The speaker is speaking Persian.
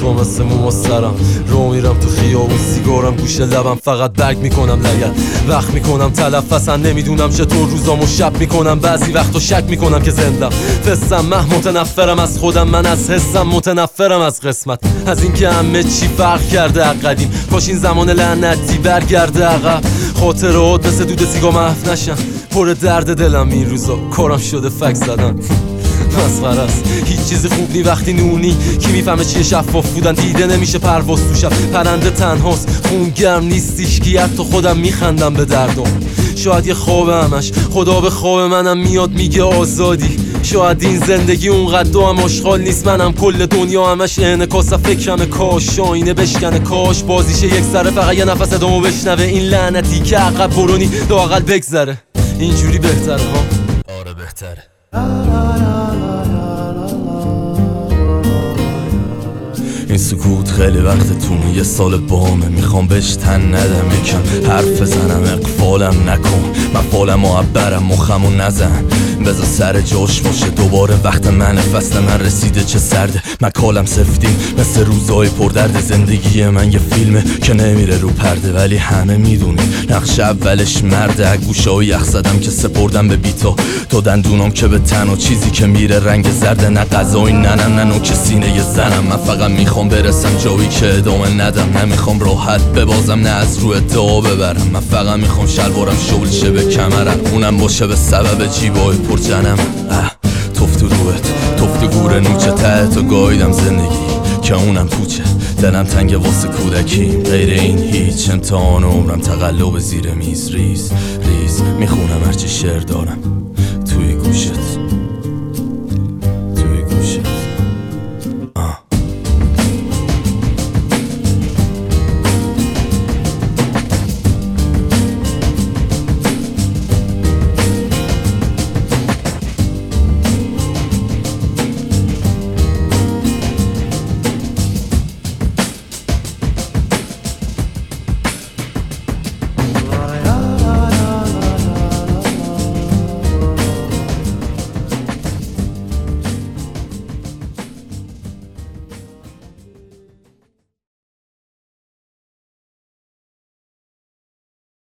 تو مثل مو سرم. رو میرم تو خیابون سیگارم گوشه لبم. فقط برگ می‌کنم لگت وقت می‌کنم تلفظم نمی‌دونم چطور روزامو شب می‌کنم. بعضی وقتا شک می‌کنم که زندم. فستم مه متنفرم از خودم. من از حسم متنفرم از قسمت. از اینکه همه چی فرق کرده قدیم. کاش این زمان لعنتی برگرده عقب. خاطرات مثل دود سیگا محف نشن پر درد دلم این روزا. کارم شده فک زدن. مسخره است هیچ چیزی خوب نی وقتی نونی. کی می‌فهمه چیه شفاف بودن؟ دیده نمیشه پرواز تو شب. پرنده تنهاست. خون گرم نیستیش کی تو خودم میخندم به دردم شاید یه خواب همش. خدا به خواب منم میاد میگه آزادی. شاید این زندگی اونقدر دو هم آشغال نیست. منم کل دنیا همش انعکاس فکرم کاش. شاینه بشکنه کاش. بازیشه یک سره. فقط یه نفس ادامو بشنوه. این لعنتی که عقب برونی لاقل بگذره. اینجوری بهتره ها. آره بهتره. این سکوت خیلی وقتتونه یه سال بامه می‌خوام بهش تن ندم یکم حرف بزنم اقفالم نکن من فالم و برم مخم و نزن بذار سر جاش باشه دوباره وقت من فصل من رسیده چه سرده مکالم سفتیم مثل روزای پردرد زندگی من یه فیلمه که نمیره رو پرده ولی همه می‌دونی نقش اولش مرده گوشه یخ زدم که سپردم به بیتا تو دندونم که به تن چیزی که میره رنگ زرده نه غذایی نه نه نه نوک سینه زنم من فقط می‌خوام می‌خوام برسم جایی که ادامه ندم. نمی‌خوام راحت ببازم نه از روی دعا ببرم. من فقط می‌خوام شلوارم شغل شه به کمرم. اونم باشه به سبب جیبای پر جنم. توفت تو روت توفت گور نوچه ته تو گایدم زندگی. که اونم پوچه دلم تنگ واسه کودکی. غیر این هیچ امتحان عمرم تقلب زیر میز. ریز ریز می‌خونم هرچی شعر دارم. توی گوشت. توی گوشت.